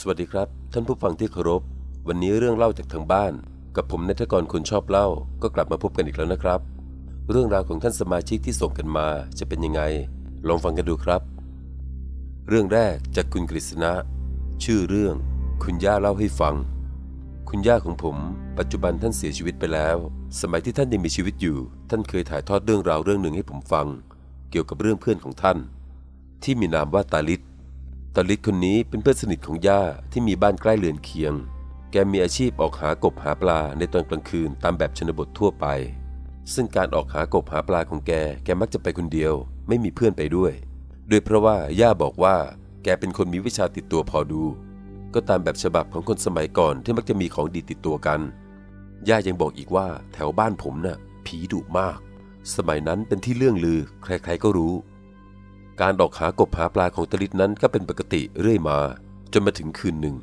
สวัสดีครับ ท่านผู้ฟังที่เคารพ วันนี้เรื่องเล่าจากทางบ้าน กับผมนัทกรคนชอบเล่า ก็กลับมาพบกันอีกแล้วนะครับ เรื่องราวของท่านสมาชิกที่ส่งกันมาจะเป็นยังไง ลองฟังกันดูครับ เรื่องแรกจากคุณกฤษณะ ชื่อเรื่อง คุณย่าเล่าให้ฟัง คุณย่าของผม ปัจจุบันท่านเสียชีวิตไปแล้ว สมัยที่ท่านยังมีชีวิตอยู่ ท่านเคยถ่ายทอดเรื่องราวเรื่องหนึ่งให้ผมฟัง เกี่ยวกับเรื่องเพื่อนของท่าน ที่มีนามว่าตาลิศ ตาลิศคนนี้เป็นเพื่อนสนิทของย่าที่มีบ้านใกล้เรือนเคียง แกมีอาชีพออกหากบหาปลาในตอนกลางคืนตามแบบชนบททั่วไป ซึ่งการออกหากบหาปลาของแก แกมักจะไปคนเดียว ไม่มีเพื่อนไปด้วย โดยเพราะว่าย่าบอกว่า แกเป็นคนมีวิชาติดตัวพอดู ก็ตามแบบฉบับของคนสมัยก่อนที่มักจะมีของดีติดตัวกัน ย่ายังบอกอีกว่าแถวบ้านผมน่ะผีดุมาก สมัยนั้นเป็นที่เรื่องลือ ใครๆก็รู้ การออกหากบหาปลาของตลิดนั้นก็เป็นปกติเรื่อยมา จนมาถึงคืนหนึ่ง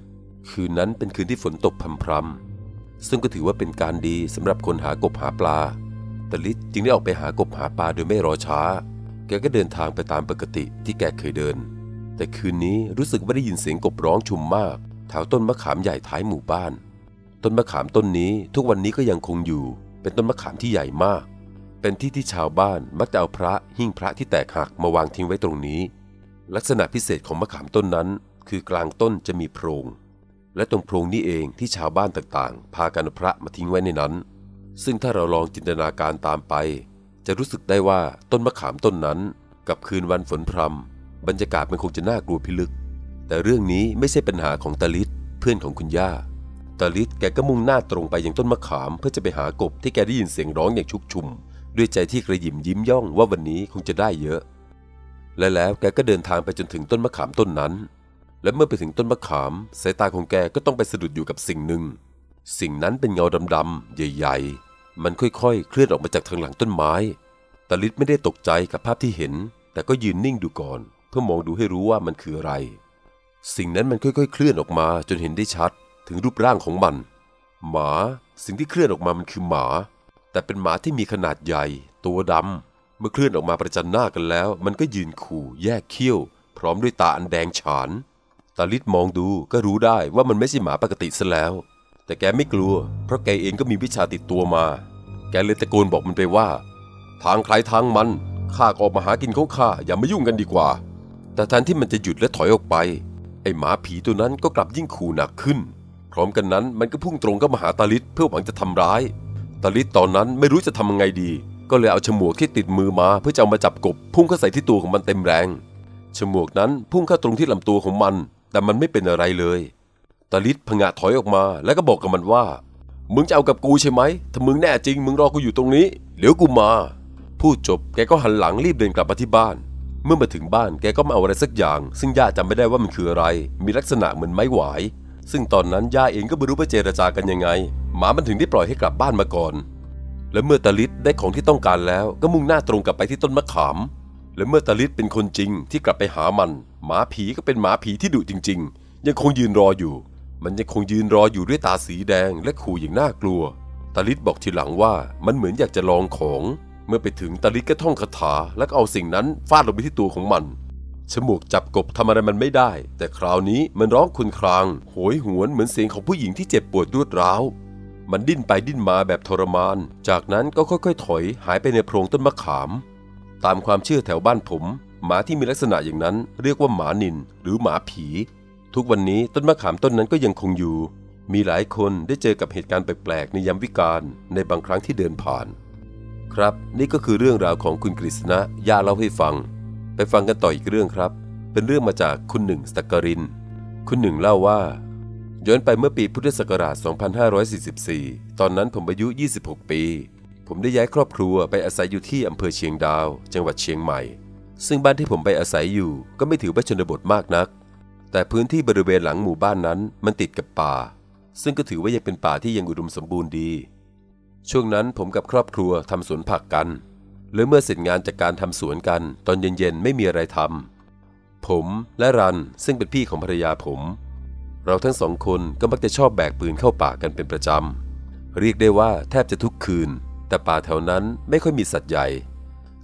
คืนนั้นเป็นคืนที่ฝนตกพรำๆซึ่งก็ถือว่าเป็นการดีสำหรับคนหากบหาปลาตลิดจึงได้ออกไปหากบหาปลาโดยไม่รอช้า แกก็เดินทางไปตามปกติที่แกเคยเดิน แต่คืนนี้รู้สึกว่าได้ยินเสียงกบร้องชุมมากแถวต้นมะขามใหญ่ท้ายหมู่บ้าน ต้นมะขามต้นนี้ทุกวันนี้ก็ยังคงอยู่ เป็นต้นมะขามที่ใหญ่มาก เป็นที่ที่ชาวบ้านมักจะเอาพระหิ้งพระที่แตกหักมาวางทิ้งไว้ตรงนี้ ลักษณะพิเศษของมะขามต้นนั้น คือกลางต้นจะมีโพรง และตรงโพรงนี้เองที่ชาวบ้านต่างๆ พากันเอาพระมาทิ้งไว้ในนั้น ซึ่งถ้าเราลองจินตนาการตามไป จะรู้สึกได้ว่าต้นมะขามต้นนั้น กับคืนวันฝนพรำบรรยากาศมันคงจะน่ากลัวพิลึก แต่เรื่องนี้ไม่ใช่ปัญหาของตาลิศเพื่อนของคุณย่าตาลิศแกก็มุ่งหน้าตรงไปยังต้นมะขามเพื่อจะไปหากบที่แกได้ยินเสียงร้องอย่างชุกชุม ด้วยใจที่กระหยิมยิ้มย่องว่าวันนี้คงจะได้เยอะ และแล้วแกก็เดินทางไปจนถึงต้นมะขามต้นนั้น และเมื่อไปถึงต้นมะขามสายตาของแกก็ต้องไปสะดุดอยู่กับสิ่งหนึ่ง สิ่งนั้นเป็นเงาดำๆใหญ่ ๆ มันค่อยๆ เคลื่อนออกมาจากทางหลังต้นไม้ตาลิศไม่ได้ตกใจกับภาพที่เห็น แต่ก็ยืนนิ่งดูก่อน เพื่อมองดูให้รู้ว่ามันคืออะไร สิ่งนั้นมันค่อยๆ เคลื่อนออกมาจนเห็นได้ชัด ถึงรูปร่างของมัน หมา สิ่งที่เคลื่อนออกมามันคือหมา แต่เป็นหมาที่มีขนาดใหญ่ ตัวดำ เมื่อเคลื่อนออกมาประจันหน้ากันแล้ว มันก็ยืนขู่แยกเขี้ยว พร้อมด้วยตาอันแดงฉานตาลิศมองดูก็รู้ได้ว่ามันไม่ใช่หมาปกติซะแล้ว แต่แกไม่กลัว เพราะแกเองก็มีวิชาติดตัวมา แกเลยตะโกนบอกมันไปว่า ทางใครทางมันข้าก็ออกมาหากินของข้าอย่ามายุ่งกันดีกว่า แต่แทนที่มันจะหยุดและถอยออกไป ไอหมาผีตัวนั้นก็กลับยิ่งขู่หนักขึ้น พร้อมกันนั้นมันก็พุ่งตรงเข้ามาหาตาลิศเพื่อหวังจะทำร้าย ตาลิศตอนนั้นไม่รู้จะทำยังไงดี ก็เลยเอาฉมวกที่ติดมือมาเพื่อจะเอามาจับกบ พุ่งเข้าใส่ที่ตัวของมันเต็มแรงฉมวกนั้นพุ่งเข้าตรงที่ลำตัวของมัน แต่มันไม่เป็นอะไรเลยตาลิศพงะถอยออกมาแล้วก็บอกกับมันว่า มึงจะเอากับกูใช่ไหมถ้ามึงแน่จริง มึงรอกูอยู่ตรงนี้เดี๋ยวกูมาพูดจบแกก็หันหลังรีบเดินกลับมาที่บ้าน เมื่อมาถึงบ้านแกก็มาเอาอะไรสักอย่าง ซึ่งย่าจำไม่ได้ว่ามันคืออะไร มีลักษณะเหมือนไม้หวาย ซึ่งตอนนั้นย่าเองก็ไม่รู้ว่าเจรจากันยังไง หมามันถึงได้ปล่อยให้กลับบ้านมาก่อน และเมื่อตาลิศได้ของที่ต้องการแล้วก็มุ่งหน้าตรงกลับไปที่ต้นมะขาม และเมื่อตาลิศเป็นคนจริงที่กลับไปหามัน หมาผีก็เป็นหมาผีที่ดุจริง ๆ ยังคงยืนรออยู่ มันยังคงยืนรออยู่ด้วยตาสีแดงและขู่อย่างน่ากลัวตาลิศบอกทีหลังว่ามันเหมือนอยากจะลองของ เมื่อไปถึงตาลิศก็ท่องคาถา แล้วก็เอาสิ่งนั้นฟาดลงไปที่ตัวของมันฉมวกจับกบทำอะไรมันไม่ได้ แต่คราวนี้มันร้องคุนคราง โหยหวนเหมือนเสียงของผู้หญิงที่เจ็บปวดรวดร้าว มันดิ้นไปดิ้นมาแบบทรมาน จากนั้นก็ค่อยๆ ถอยหายไปในโพรงต้นมะขาม ตามความเชื่อแถวบ้านผม หมาที่มีลักษณะอย่างนั้น เรียกว่าหมานินหรือหมาผี ทุกวันนี้ต้นมะขามต้นนั้นก็ยังคงอยู่ มีหลายคนได้เจอกับเหตุการณ์แปลกๆในยามวิกาลในบางครั้งที่เดินผ่าน ครับ นี่ก็คือเรื่องราวของคุณกฤษณะย่าเล่าให้ฟัง ไปฟังกันต่ออีกเรื่องครับ เป็นเรื่องมาจากคุณหนึ่งสกกริน คุณหนึ่งเล่าว่า ย้อนไปเมื่อปีพุทธศักราช 2544 ตอนนั้นผมอายุ 26 ปี ผมได้ย้ายครอบครัวไปอาศัยอยู่ที่อำเภอเชียงดาว จังหวัดเชียงใหม่ ซึ่งบ้านที่ผมไปอาศัยอยู่ก็ไม่ถือว่าชนบทมากนัก แต่พื้นที่บริเวณหลังหมู่บ้านนั้นมันติดกับป่า ซึ่งก็ถือว่ายังเป็นป่าที่ยังอุดมสมบูรณ์ดี ช่วงนั้นผมกับครอบครัวทำสวนผักกันและเมื่อเสร็จงานจากการทำสวนกัน ตอนเย็นๆไม่มีอะไรทำผมและรันซึ่งเป็นพี่ของภรรยาผม เราทั้งสองคนก็มักจะชอบแบกปืนเข้าป่ากันเป็นประจำ เรียกได้ว่าแทบจะทุกคืน แต่ป่าแถวนั้นไม่ค่อยมีสัตว์ใหญ่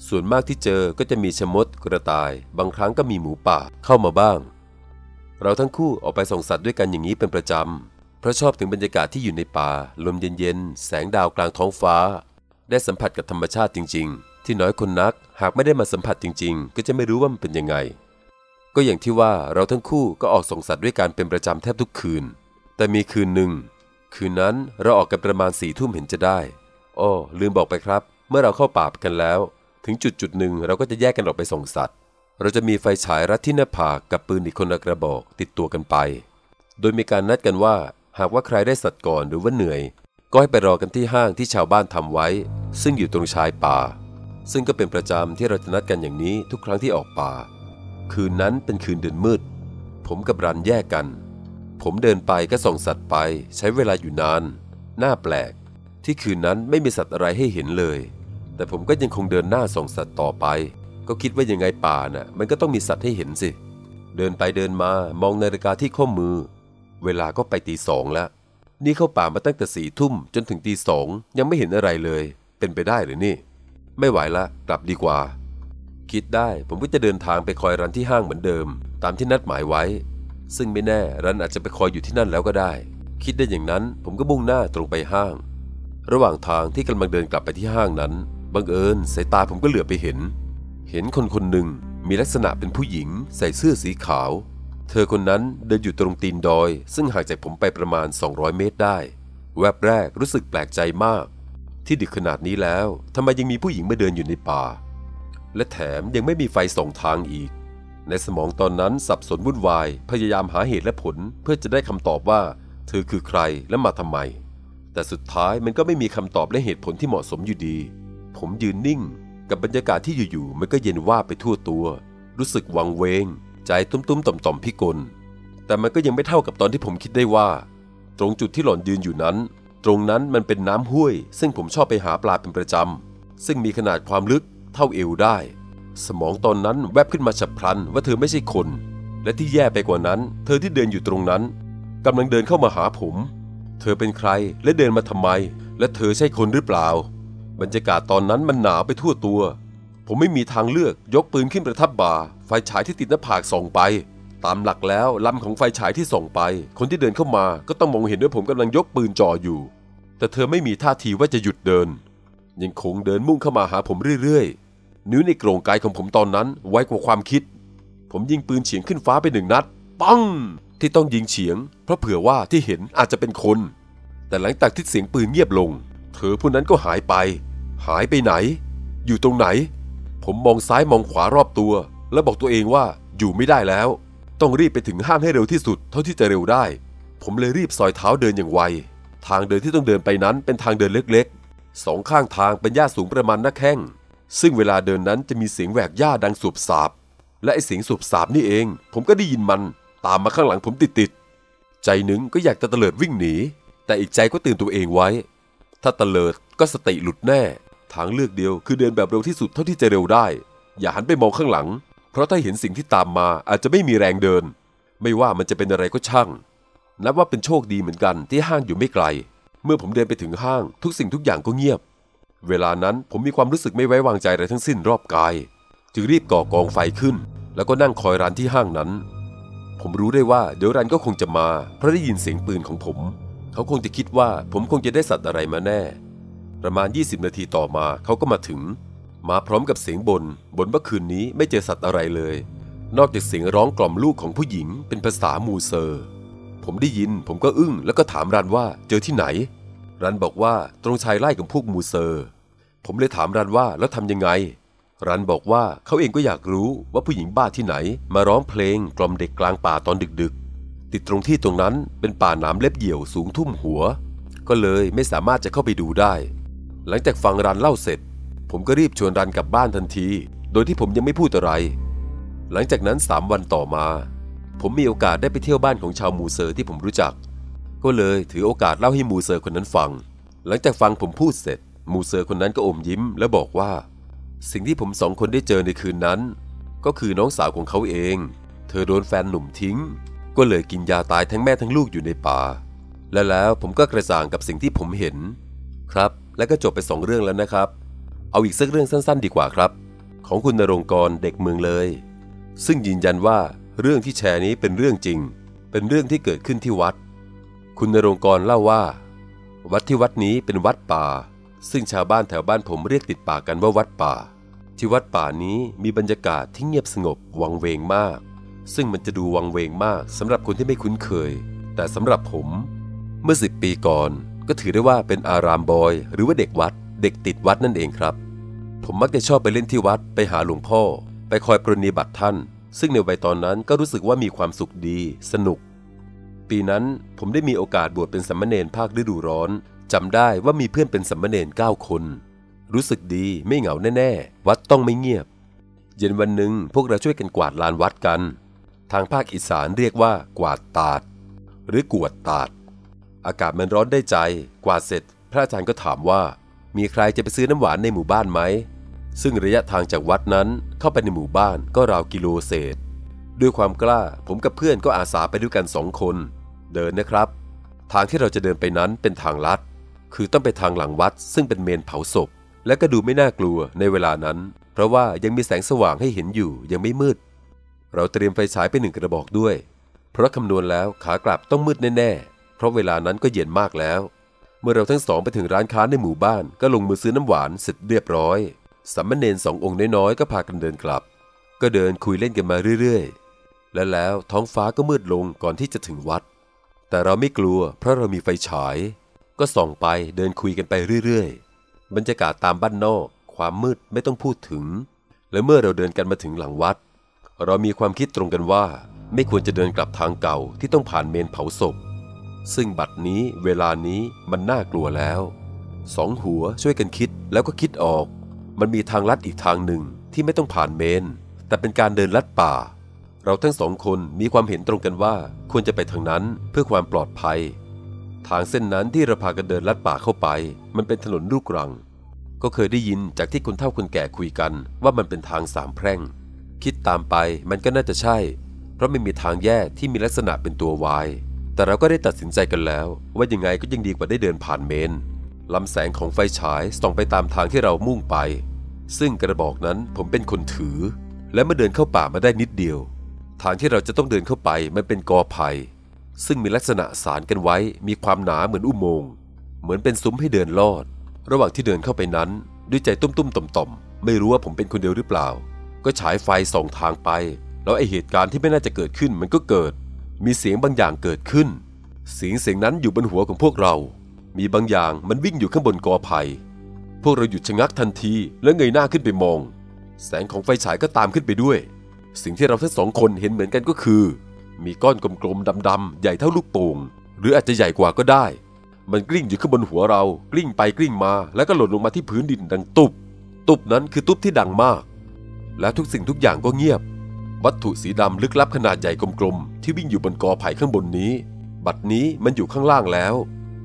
ส่วนมากที่เจอก็จะมีชะมดกระต่าย บางครั้งก็มีหมูป่าเข้ามาบ้าง เราทั้งคู่ออกไปส่องสัตว์ด้วยกันอย่างนี้เป็นประจำ เพราะชอบถึงบรรยากาศที่อยู่ในป่า ลมเย็นๆ แสงดาวกลางท้องฟ้า ได้สัมผัสกับธรรมชาติจริง ๆ ที่น้อยคนนักหากไม่ได้มาสัมผัสจริง ๆ ก็จะไม่รู้ว่ามันเป็นยังไง ก็อย่างที่ว่าเราทั้งคู่ก็ออกส่งสัตว์ด้วยกันเป็นประจำแทบทุกคืน แต่มีคืนหนึ่ง คืนนั้นเราออกกันประมาณสี่ทุ่มเห็นจะได้อ้อลืมบอกไปครับ เมื่อเราเข้าป่ากันแล้ว ถึงจุดจุดหนึ่งเราก็จะแยกกันออกไปส่งสัตว์ เราจะมีไฟฉายรัดที่หน้าผากกับปืนอีกคนละกระบอกติดตัวกันไป โดยมีการนัดกันว่า หากว่าใครได้สัตว์ก่อนหรือว่าเหนื่อย ก็ให้ไปรอกันที่ห้างที่ชาวบ้านทำไว้ ซึ่งอยู่ตรงชายป่า ซึ่งก็เป็นประจำที่เราจะนัดกันอย่างนี้ทุกครั้งที่ออกป่า คืนนั้นเป็นคืนเดือนมืด ผมกับรันแยกกัน ผมเดินไปก็ส่องสัตว์ไป ใช้เวลาอยู่นานน่าแปลก ที่คืนนั้นไม่มีสัตว์อะไรให้เห็นเลย แต่ผมก็ยังคงเดินหน้าส่องสัตว์ต่อไป ก็คิดว่ายังไงป่าน่ะ มันก็ต้องมีสัตว์ให้เห็นสิ เดินไปเดินมามองนาฬิกาที่ข้อมือ เวลาก็ไปตีสองแล้ว นี่เข้าป่ามาตั้งแต่สี่ทุ่มจนถึงตีสองยังไม่เห็นอะไรเลย เป็นไปได้หรือนี่ ไม่ไหวละกลับดีกว่า คิดได้ผมก็จะเดินทางไปคอยรันที่ห้างเหมือนเดิม ตามที่นัดหมายไว้ ซึ่งไม่แน่รันอาจจะไปคอยอยู่ที่นั่นแล้วก็ได้ คิดได้อย่างนั้นผมก็มุ่งหน้าตรงไปห้าง ระหว่างทางที่กำลังเดินกลับไปที่ห้างนั้นบังเอิญสายตาผมก็เหลือไปเห็น เห็นคนคนหนึ่งมีลักษณะเป็นผู้หญิง ใส่เสื้อสีขาว เธอคนนั้นเดินอยู่ตรงตีนดอย ซึ่งห่างจากผมไปประมาณ 200 เมตรได้ แวบแรกรู้สึกแปลกใจมาก ที่ดึกขนาดนี้แล้วทำไมยังมีผู้หญิงมาเดินอยู่ในป่า และแถมยังไม่มีไฟส่องทางอีก ในสมองตอนนั้นสับสนวุ่นวาย พยายามหาเหตุและผลเพื่อจะได้คำตอบว่า เธอคือใครและมาทำไม แต่สุดท้ายมันก็ไม่มีคำตอบและเหตุผลที่เหมาะสมอยู่ดี ผมยืนนิ่ง กับบรรยากาศที่อยู่ๆมันก็เย็นว่าไปทั่วตัว รู้สึกวังเวง ใจตุ้มๆต่อมๆพิกล แต่มันก็ยังไม่เท่ากับตอนที่ผมคิดได้ว่า ตรงจุดที่หล่อนยืนอยู่นั้น ตรงนั้นมันเป็นน้ำห้วย ซึ่งผมชอบไปหาปลาเป็นประจำซึ่งมีขนาดความลึก เท่าเอวได้ สมองตอนนั้นแวบขึ้นมาฉับพลันว่าเธอไม่ใช่คน และที่แย่ไปกว่านั้น เธอที่เดินอยู่ตรงนั้นกำลังเดินเข้ามาหาผม เธอเป็นใครและเดินมาทำไม และเธอใช่คนหรือเปล่า บรรยากาศตอนนั้นมันหนาวไปทั่วตัว ผมไม่มีทางเลือกยกปืนขึ้นประทับบ่าไฟฉายที่ติดหน้าผากส่องไปตามหลักแล้วลำของไฟฉายที่ส่องไป คนที่เดินเข้ามาก็ต้องมองเห็นด้ว่าผมกำลังยกปืนจ่ออยู่ แต่เธอไม่มีท่าทีว่าจะหยุดเดิน ยังคงเดินมุ่งเข้ามาหาผมเรื่อยๆ นิ้วในโกรงกายของผมตอนนั้นไวกว่าความคิด ผมยิงปืนเฉียงขึ้นฟ้าไปหนึ่งนัด ปัง ที่ต้องยิงเฉียง เพราะเผื่อว่าที่เห็นอาจจะเป็นคน แต่หลังจากที่เสียงปืนเงียบลง เธอผู้นั้นก็หายไป หายไปไหน อยู่ตรงไหน ผมมองซ้ายมองขวารอบตัว แล้วบอกตัวเองว่าอยู่ไม่ได้แล้ว ต้องรีบไปถึงห้างให้เร็วที่สุดเท่าที่จะเร็วได้ ผมเลยรีบซอยเท้าเดินอย่างไว ทางเดินที่ต้องเดินไปนั้นเป็นทางเดินเล็กๆ สองข้างทางเป็นหญ้าสูงประมาณหน้าแข้ง ซึ่งเวลาเดินนั้นจะมีเสียงแหวกหญ้าดังสูบสาบ และไอเสียงสูบสาบนี่เอง ผมก็ได้ยินมันตามมาข้างหลังผมติดๆ ใจหนึ่งก็อยากจะเตลิดวิ่งหนี แต่อีกใจก็เตือนตัวเองไว้ ถ้าเตลิดก็สติหลุดแน่ ทางเลือกเดียวคือเดินแบบเร็วที่สุดเท่าที่จะเร็วได้ อย่าหันไปมองข้างหลัง เพราะถ้าเห็นสิ่งที่ตามมาอาจจะไม่มีแรงเดิน ไม่ว่ามันจะเป็นอะไรก็ช่าง นับว่าเป็นโชคดีเหมือนกันที่ห้างอยู่ไม่ไกล เมื่อผมเดินไปถึงห้างทุกสิ่งทุกอย่างก็เงียบ เวลานั้นผมมีความรู้สึกไม่ไว้วางใจอะไรทั้งสิ้นรอบกาย จึงรีบก่อกองไฟขึ้น แล้วก็นั่งคอยร้านที่ห้างนั้น ผมรู้ได้ว่าเดี๋ยวรันก็คงจะมา เพราะได้ยินเสียงปืนของผม เขาคงจะคิดว่าผมคงจะได้สัตว์อะไรมาแน่ ประมาณ 20 นาทีต่อมาเขาก็มาถึง มาพร้อมกับเสียงบน่นบ่นว่าคืนนี้ไม่เจอสัตว์อะไรเลย นอกจากเสียงร้องกล่อมลูกของผู้หญิงเป็นภาษามูเซอร์ ผมได้ยิน ผมก็อึ้งแล้วก็ถามรันว่าเจอที่ไหน รันบอกว่าตรงชายไร่กับพวกมูเซอร์ ผมเลยถามรันว่าแล้วทำยังไง รันบอกว่าเขาเองก็อยากรู้ว่าผู้หญิงบ้าที่ไหน มาร้องเพลงกล่อมเด็กกลางป่าตอนดึกๆ ติดตรงที่ตรงนั้นเป็นป่าหนามเล็บเหี่ยวสูงทุ่มหัว ก็เลยไม่สามารถจะเข้าไปดูได้ หลังจากฟังรันเล่าเสร็จ ผมก็รีบชวนรันกลับบ้านทันที โดยที่ผมยังไม่พูดอะไร หลังจากนั้นสามวันต่อมา ผมมีโอกาสได้ไปเที่ยวบ้านของชาวมูเซอร์ที่ผมรู้จัก ก็เลยถือโอกาสเล่าให้มูเซอร์คนนั้นฟัง หลังจากฟังผมพูดเสร็จ มูเซอร์คนนั้นก็อมยิ้ม และบอกว่า สิ่งที่ผมสองคนได้เจอในคืนนั้น ก็คือน้องสาวของเขาเอง เธอโดนแฟนหนุ่มทิ้ง ก็เลยกินยาตายทั้งแม่ทั้งลูกอยู่ในป่า และแล้วผมก็กระจ่างกับสิ่งที่ผมเห็น ครับ และก็จบไปสองเรื่องแล้วนะครับ เอาอีกสักเรื่องสั้น ๆ ดีกว่าครับ ของคุณนรงกรเด็กเมืองเลย ซึ่งยืนยันว่า เรื่องที่แชร์นี้เป็นเรื่องจริง เป็นเรื่องที่เกิดขึ้นที่วัด คุณนรงกรเล่าว่า วัดที่วัดนี้เป็นวัดป่า ซึ่งชาวบ้านแถวบ้านผมเรียกติดปากกันว่าวัดป่า ที่วัดป่านี้มีบรรยากาศที่เงียบสงบวังเวงมาก ซึ่งมันจะดูวังเวงมากสำหรับคนที่ไม่คุ้นเคย แต่สำหรับผม เมื่อสิบปีก่อนก็ถือได้ว่าเป็นอารามบอย หรือว่าเด็กวัด เด็กติดวัดนั่นเองครับ ผมมักจะชอบไปเล่นที่วัดไปหาหลวงพ่อ ไปคอยปรนนิบัติท่าน ซึ่งในวัยตอนนั้นก็รู้สึกว่ามีความสุขดี สนุก ปีนั้นผมได้มีโอกาสบวชเป็นสัมมเนรภาคฤดูร้อนจำได้ว่ามีเพื่อนเป็นสัมมเนรเก้าคน รู้สึกดีไม่เหงาแน่ๆ วัดต้องไม่เงียบ เย็นวันหนึ่งพวกเราช่วยกันกวาดลานวัดกัน ทางภาคอีสานเรียกว่า กวาดตาด หรือกวดตาด อากาศมันร้อนได้ใจ กวาดเสร็จ พระอาจารย์ก็ถามว่า มีใครจะไปซื้อน้ำหวานในหมู่บ้านไหม ซึ่งระยะทางจากวัดนั้นเข้าไปในหมู่บ้านก็ราวกิโลเศษ ด้วยความกล้าผมกับเพื่อนก็อาสาไปด้วยกันสองคน เดินนะครับ ทางที่เราจะเดินไปนั้นเป็นทางลัด คือต้องไปทางหลังวัด ซึ่งเป็นเมนเผาศพ และก็ดูไม่น่ากลัวในเวลานั้น เพราะว่ายังมีแสงสว่างให้เห็นอยู่ยังไม่มืด เราเตรียมไฟฉายไปหนึ่งกระบอกด้วย เพราะคำนวณแล้วขากลับต้องมืดแน่ๆ เพราะเวลานั้นก็เย็นมากแล้ว เมื่อเราทั้งสองไปถึงร้านค้าในหมู่บ้านก็ลงมือซื้อน้ำหวานเสร็จเรียบร้อย สัมมเนนสององค์น้อยๆ ก็พากันเดินกลับ ก็เดินคุยเล่นกันมาเรื่อยๆ และแล้วท้องฟ้าก็มืดลงก่อนที่จะถึงวัด แต่เราไม่กลัวเพราะเรามีไฟฉาย ก็ส่องไปเดินคุยกันไปเรื่อยๆ บรรยากาศตามบ้านนอก ความมืดไม่ต้องพูดถึง และเมื่อเราเดินกันมาถึงหลังวัด เรามีความคิดตรงกันว่า ไม่ควรจะเดินกลับทางเก่าที่ต้องผ่านเมนเผาศพ ซึ่งบัดนี้เวลานี้มันน่ากลัวแล้วสองหัวช่วยกันคิดแล้วก็คิดออก มันมีทางลัดอีกทางหนึ่งที่ไม่ต้องผ่านเมน แต่เป็นการเดินลัดป่า เราทั้งสองคนมีความเห็นตรงกันว่าควรจะไปทางนั้นเพื่อความปลอดภัย ทางเส้นนั้นที่เราพากันเดินลัดป่าเข้าไป มันเป็นถนนลูกรัง ก็เคยได้ยินจากที่คนเฒ่าคนแก่คุยกันว่ามันเป็นทางสามแพร่ง คิดตามไปมันก็น่าจะใช่ เพราะไม่มีทางแยกที่มีลักษณะเป็นตัววายแต่เราก็ได้ตัดสินใจกันแล้ว ว่ายังไงก็ยังดีกว่าได้เดินผ่านเมนลำแสงของไฟฉายส่องไปตามทางที่เรามุ่งไป ซึ่งกระบอกนั้นผมเป็นคนถือ และเมื่อเดินเข้าป่ามาได้นิดเดียว ทางที่เราจะต้องเดินเข้าไปมันเป็นกอไผ่ซึ่งมีลักษณะสารกันไว้มีความหนาเหมือนอุโมงค์เหมือนเป็นซุ้มให้เดินลอด ระหว่างที่เดินเข้าไปนั้น ด้วยใจตุ้มๆต่อมๆไม่รู้ว่าผมเป็นคนเดียวหรือเปล่า ก็ฉายไฟส่องทางไป แล้วไอเหตุการณ์ที่ไม่น่าจะเกิดขึ้นมันก็เกิด มีเสียงบางอย่างเกิดขึ้นเสียงเสียงนั้นอยู่บนหัวของพวกเรา มีบางอย่างมันวิ่งอยู่ข้างบนกอไผ่ พวกเราหยุดชะงักทันทีและเงยหน้าขึ้นไปมอง แสงของไฟฉายก็ตามขึ้นไปด้วย สิ่งที่เราทั้งสองคนเห็นเหมือนกันก็คือ มีก้อนกลมๆดำๆใหญ่เท่าลูกโป่งหรืออาจจะใหญ่กว่าก็ได้ มันกลิ้งอยู่ข้างบนหัวเรา กลิ้งไปกลิ้งมา แล้วก็หล่นลงมาที่พื้นดินดังตุบตุบนั้นคือตุบที่ดังมาก และทุกสิ่งทุกอย่างก็เงียบ วัตถุสีดำลึกลับขนาดใหญ่กลมๆที่วิ่งอยู่บนกอไผ่ข้างบนนี้ บัดนี้มันอยู่ข้างล่างแล้ว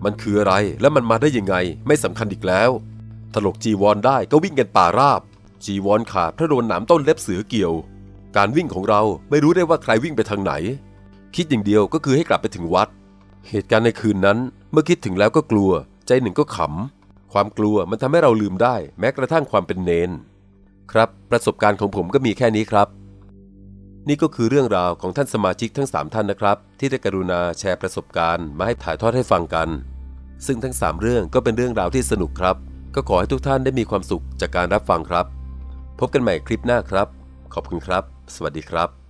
มันคืออะไรและมันมาได้ยังไงไม่สำคัญอีกแล้ว ถลกจีวรได้ก็วิ่งกันป่าราบ จีวรขาดเพราะโดนหนามต้นเล็บเสือเกี่ยว การวิ่งของเราไม่รู้ได้ว่าใครวิ่งไปทางไหน คิดอย่างเดียวก็คือให้กลับไปถึงวัด เหตุการณ์ในคืนนั้นเมื่อคิดถึงแล้วก็กลัว ใจหนึ่งก็ขำ ความกลัวมันทำให้เราลืมได้ แม้กระทั่งความเป็นเนน ครับ ประสบการณ์ของผมก็มีแค่นี้ครับ นี่ก็คือเรื่องราวของท่านสมาชิกทั้ง 3 ท่านนะครับ ที่ได้กรุณาแชร์ประสบการณ์ มาให้ถ่ายทอดให้ฟังกัน ซึ่งทั้ง 3 เรื่องก็เป็นเรื่องราวที่สนุกครับ ก็ขอให้ทุกท่านได้มีความสุขจากการรับฟังครับ พบกันใหม่คลิปหน้าครับ ขอบคุณครับ สวัสดีครับ